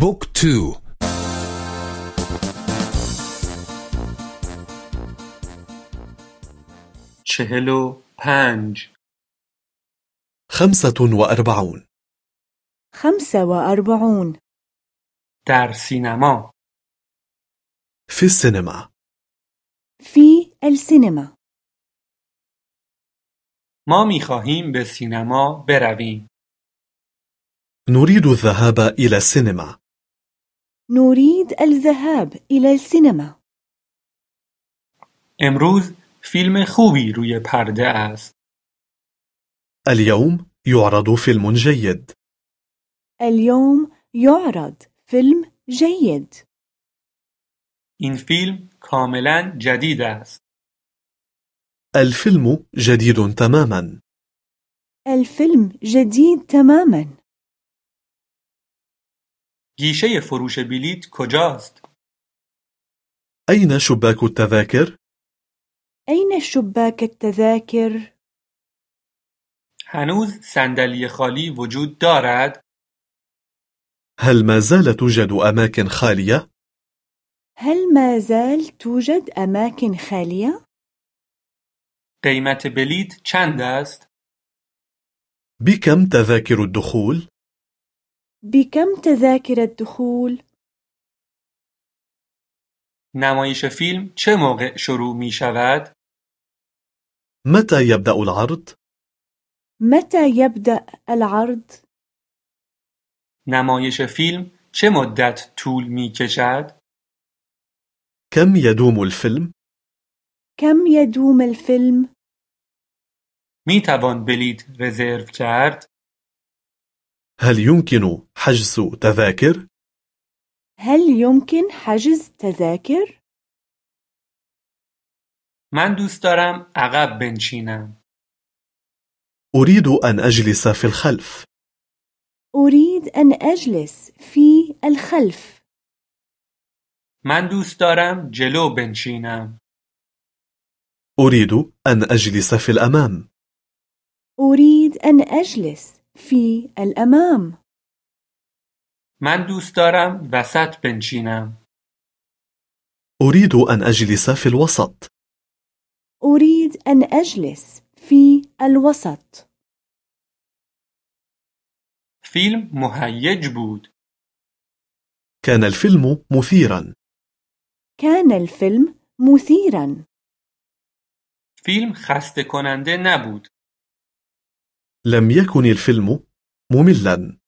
book two. چهل پنج. خمسة وأربعون. خمسة وأربعون. در سینما. في السينما. في السينما. ما میخواهیم به سینما برویم. نريد الذهاب إلى السينما. نريد الذهاب إلى السينما. امروز فیلم خوبی روی پرده است. اليوم يعرض فيلم جيد. اليوم يعرض فيلم جيد. این فیلم کاملا جدید است. الفيلم جديد تماما. الفيلم جديد تماما. گیشه فروش بلیط کجاست أين شباك التذاكر؟ أين شباك التذاكر؟ هنوز صندلی خالی وجود دارد هل ما زال توجد أماكن خالية؟ هل ما زال توجد أماكن خالية؟ قیمت بلیط چند است بكم تذاكر الدخول؟ بكم تذاكر الدخول؟ نمایش فیلم چه موقع شروع می شود متى يبدأ العرض؟ متى يبدأ العرض؟ نمایش فیلم چه مدت طول می کشد كم يدوم الفيلم؟ كم يدوم الفيلم؟ می توان بلیط رزرو کرد هل يمكن حجز تذاكر؟ هل يمكن حجز تذاكر؟ من دوست دارم عقب بنشینم أريد أن أجلس في الخلف أريد أن أجلس في الخلف. من دوست دارم جلو بنشینم أريد أن أجلس في الأمام أريد أن أجلس في الأمام. من دوست دارم وسط بنشینم أريد أن أجلس في الوسط أريد أن أجلس في الوسط. فیلم مهیج بود كان الفيلم مثيرا كان الفيلم مثيرا. فیلم خسته کننده نبود لم يكن الفيلم مملا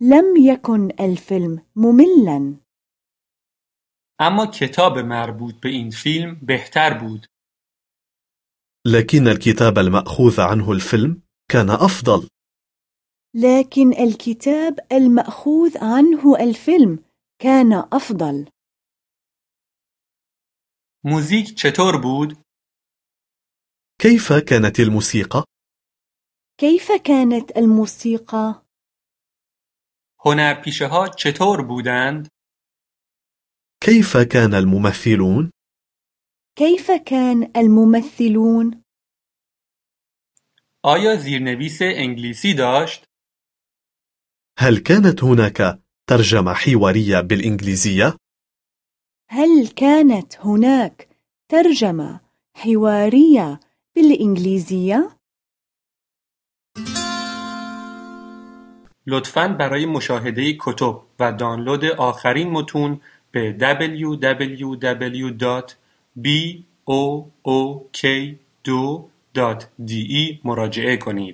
لم يكن الفيلم مملا. اما کتاب مربوط به این فیلم بهتر بود لكن الكتاب المأخوذ عنه الفيلم كان أفضل لكن الكتاب المأخوذ عنه الفيلم كان أفضل. موزیک چطور بود كيف كانت الموسيقى؟ كيف كانت الموسيقى؟ هنرپیشه ها چطور بودند كيف كان الممثلون؟ كيف كان الممثلون؟ آیا زیرنویس انگلیسی داشت هل كانت هناك ترجمة حوارية بالإنجليزية؟ هل كانت هناك ترجمة حوارية بالإنجليزية؟ لطفاً برای مشاهده کتب و دانلود آخرین متون به www.book2.de مراجعه کنید.